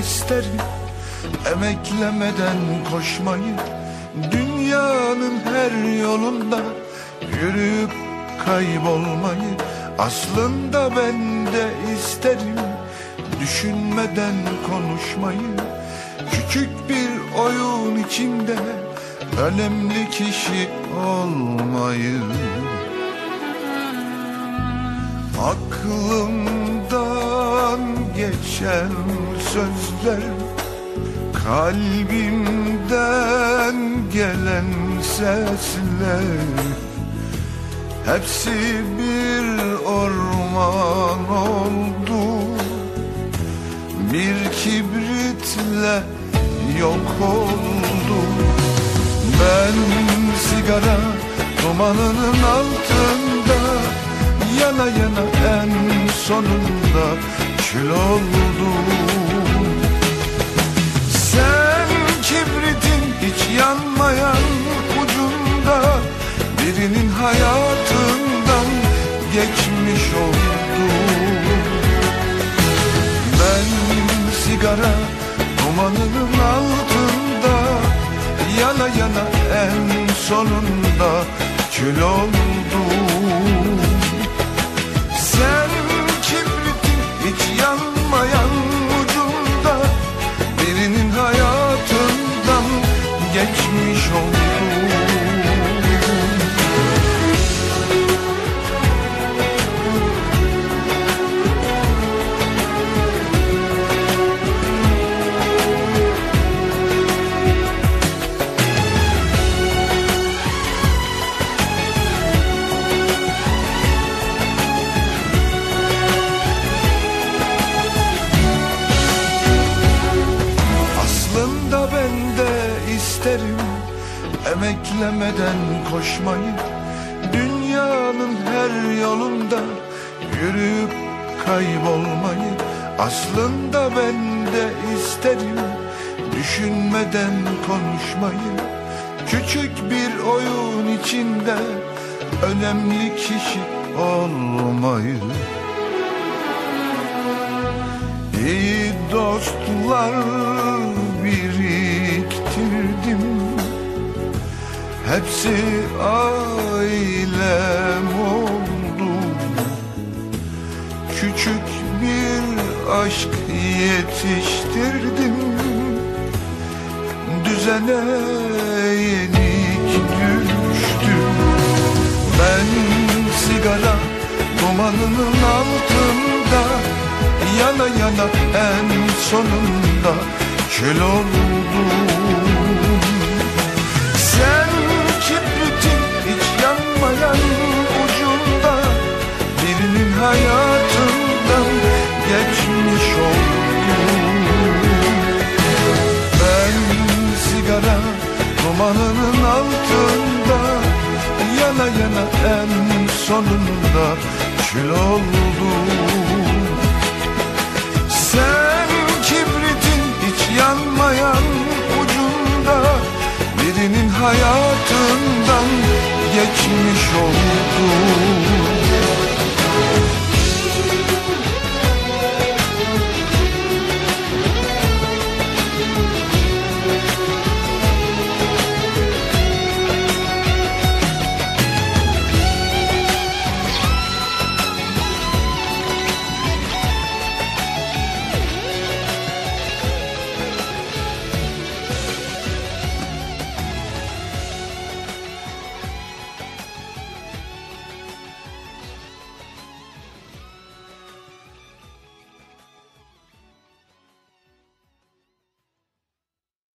isterim Emeklemeden koşmayı Dünyanın her yolunda Yürüyüp kaybolmayı Aslında ben de isterim Düşünmeden konuşmayı Küçük bir oyun içinde Önemli kişi olmayı Aklımdan geçen sözler Kalbimden gelen sesler. Hepsi bir orman oldu. Bir kibritle yok oldu. Ben sigara dumanının altında Yana yana en sonunda kül oldum. Sen kibritin hiç yanmayan ucunda Birinin hayatından geçmiş oldum. Ben sigara dumanının altında Yana yana en sonunda kül oldum ben de isterim Emeklemeden koşmayı. Dünyanın her yolunda Yürüyüp kaybolmayı. Aslında ben de isterim Düşünmeden konuşmayı. Küçük bir oyun içinde Önemli kişi olmayı. İyi dostlar Hepsi ailem oldu. Küçük bir aşk yetiştirdim. Düzene yenik düştüm. Ben sigara dumanının altında Yana yana dumanının altında Yana yana en sonunda kül oldum. Sen kibritin hiç yanmayan ucunda Birinin hayatından geçmiş oldun